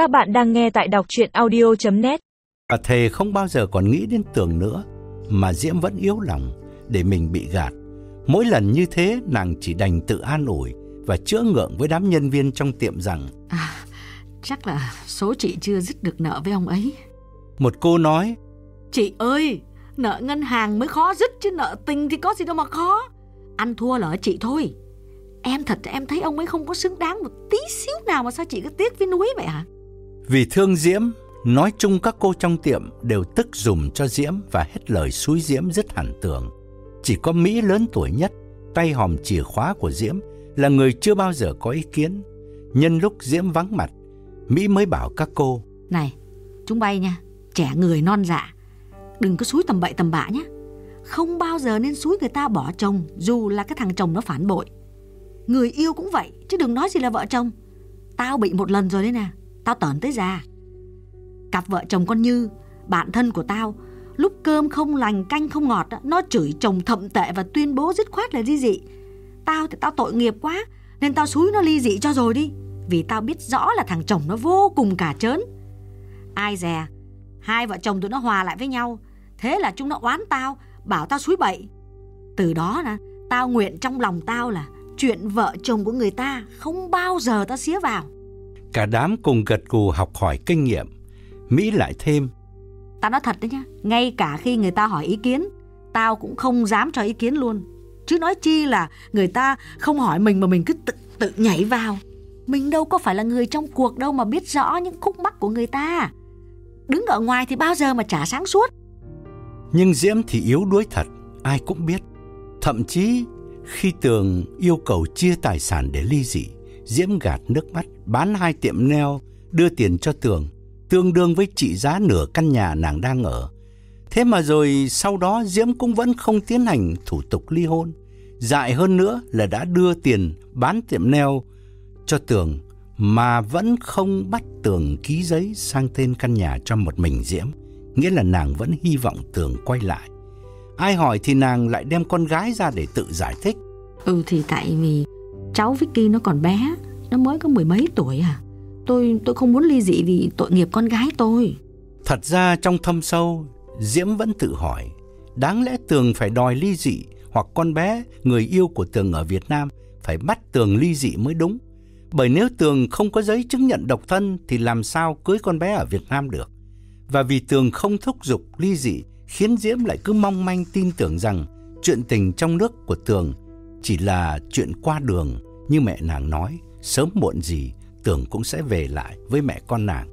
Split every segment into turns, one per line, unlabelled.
Các bạn đang nghe tại đọc chuyện audio.net
Và thề không bao giờ còn nghĩ đến Tường nữa, mà Diễm vẫn yếu lòng để mình bị gạt. Mỗi lần như thế, nàng chỉ đành tự an ủi và chữa ngượng với đám nhân viên trong tiệm rằng
À, chắc là số chị chưa dứt được nợ với ông ấy.
một cô nói
Chị ơi, nợ ngân hàng mới khó dứt chứ nợ tình thì có gì đâu mà khó. Ăn thua là ở chị thôi. Em thật em thấy ông ấy không có xứng đáng một tí xíu nào mà sao chị cứ tiếc với núi vậy hả?
Vì thương Diễm, nói chung các cô trong tiệm đều tức dùm cho Diễm và hết lời xúi Diễm rất hẳn tường. Chỉ có Mỹ lớn tuổi nhất, tay hòm chìa khóa của Diễm là người chưa bao giờ có ý kiến. Nhân lúc Diễm vắng mặt, Mỹ mới bảo các cô
Này, chúng bay nha, trẻ người non dạ. Đừng có xúi tầm bậy tầm bạ nhé. Không bao giờ nên xúi người ta bỏ chồng dù là cái thằng chồng nó phản bội. Người yêu cũng vậy, chứ đừng nói gì là vợ chồng. Tao bị một lần rồi đấy nè, tao tởn tới già. Cặp vợ chồng con Như, bạn thân của tao, lúc cơm không lành canh không ngọt, nó chửi chồng thậm tệ và tuyên bố dứt khoát là ly dị. Tao thì tao tội nghiệp quá, nên tao xúi nó ly dị cho rồi đi. Vì tao biết rõ là thằng chồng nó vô cùng cả trớn. Ai dè, hai vợ chồng tụi nó hòa lại với nhau, thế là chúng nó oán tao, bảo tao xúi bậy. Từ đó nè, tao nguyện trong lòng tao là chuyện vợ chồng của người ta không bao giờ tao xía vào
cả đám cùng gật gù học hỏi kinh nghiệm. Mỹ lại thêm
Tao nói thật đấy nhá, ngay cả khi người ta hỏi ý kiến, tao cũng không dám cho ý kiến luôn. Chứ nói chi là người ta không hỏi mình mà mình cứ tự, tự nhảy vào. Mình đâu có phải là người trong cuộc đâu mà biết rõ những khúc mắc của người ta. Đứng ở ngoài thì bao giờ mà trả sáng suốt.
Nhưng Diễm thì yếu đuối thật, ai cũng biết. Thậm chí khi Tường yêu cầu chia tài sản để ly dị, Diễm gạt nước mắt, bán hai tiệm neo, đưa tiền cho Tường, tương đương với trị giá nửa căn nhà nàng đang ở. Thế mà rồi sau đó Diễm cũng vẫn không tiến hành thủ tục ly hôn. Dại hơn nữa là đã đưa tiền bán tiệm neo cho Tường mà vẫn không bắt Tường ký giấy sang tên căn nhà cho một mình Diễm. Nghĩa là nàng vẫn hy vọng Tường quay lại. Ai hỏi thì nàng lại đem con gái ra để tự giải thích.
Ừ thì tại vì cháu Vicky nó còn bé, nó mới có mười mấy tuổi à. Tôi tôi không muốn ly dị vì tội nghiệp con gái tôi.
Thật ra trong thâm sâu, Diễm vẫn tự hỏi, đáng lẽ Tường phải đòi ly dị hoặc con bé, người yêu của Tường ở Việt Nam phải bắt Tường ly dị mới đúng. Bởi nếu Tường không có giấy chứng nhận độc thân thì làm sao cưới con bé ở Việt Nam được. Và vì Tường không thúc giục ly dị khiến Diễm lại cứ mong manh tin tưởng rằng chuyện tình trong nước của Tường chỉ là chuyện qua đường như mẹ nàng nói, sớm muộn gì tưởng cũng sẽ về lại với mẹ con nàng.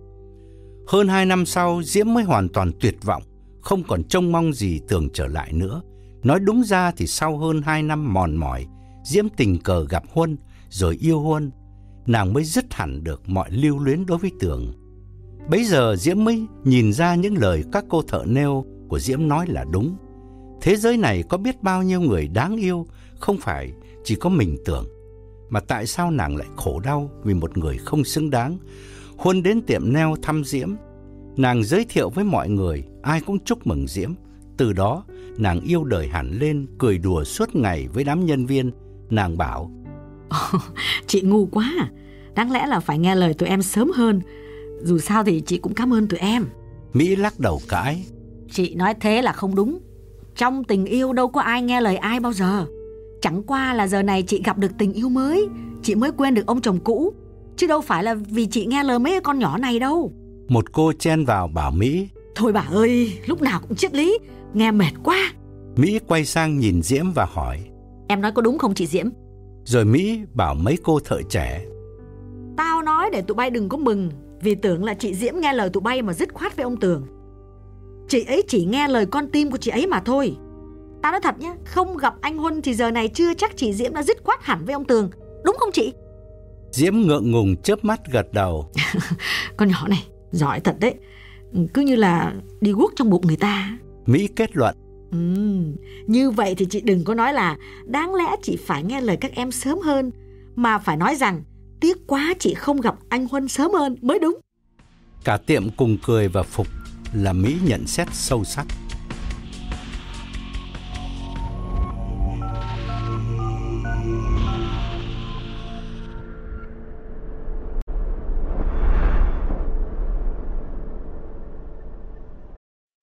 Hơn hai năm sau, Diễm mới hoàn toàn tuyệt vọng, không còn trông mong gì tưởng trở lại nữa. Nói đúng ra thì sau hơn hai năm mòn mỏi, Diễm tình cờ gặp Huân, rồi yêu Huân. Nàng mới dứt hẳn được mọi lưu luyến đối với Tường. Bấy giờ Diễm mới nhìn ra những lời các cô thợ nêu của Diễm nói là đúng. Thế giới này có biết bao nhiêu người đáng yêu, không phải chỉ có mình Tường. Mà tại sao nàng lại khổ đau vì một người không xứng đáng? Huân đến tiệm neo thăm Diễm. Nàng giới thiệu với mọi người, ai cũng chúc mừng Diễm. Từ đó, nàng yêu đời hẳn lên, cười đùa suốt ngày với đám nhân viên. Nàng bảo,
Chị ngu quá à. Đáng lẽ là phải nghe lời tụi em sớm hơn. Dù sao thì chị cũng cảm ơn tụi em.
Mỹ lắc đầu cãi.
Chị nói thế là không đúng. Trong tình yêu đâu có ai nghe lời ai bao giờ. Chẳng qua là giờ này chị gặp được tình yêu mới, chị mới quên được ông chồng cũ. Chứ đâu phải là vì chị nghe lời mấy con nhỏ này đâu.
Một cô chen vào bảo Mỹ.
Thôi bà ơi, lúc nào cũng triết lý, nghe mệt quá.
Mỹ quay sang nhìn Diễm và hỏi.
Em nói có đúng không chị Diễm?
Rồi Mỹ bảo mấy cô thợ trẻ.
Tao nói để tụi bay đừng có mừng Vì tưởng là chị Diễm nghe lời tụi bay mà dứt khoát với ông Tường Chị ấy chỉ nghe lời con tim của chị ấy mà thôi Tao nói thật nhá Không gặp anh Huân thì giờ này chưa chắc chị Diễm đã dứt khoát hẳn với ông Tường Đúng không chị?
Diễm ngượng ngùng chớp mắt gật đầu.
Con nhỏ này giỏi thật đấy Cứ như là đi guốc trong bụng người ta
Mỹ kết luận.
ừ, Như vậy thì chị đừng có nói là Đáng lẽ chị phải nghe lời các em sớm hơn Mà phải nói rằng Tiếc quá chị không gặp anh Huân sớm hơn mới đúng
Cả tiệm cùng cười và phục là Mỹ nhận xét sâu sắc.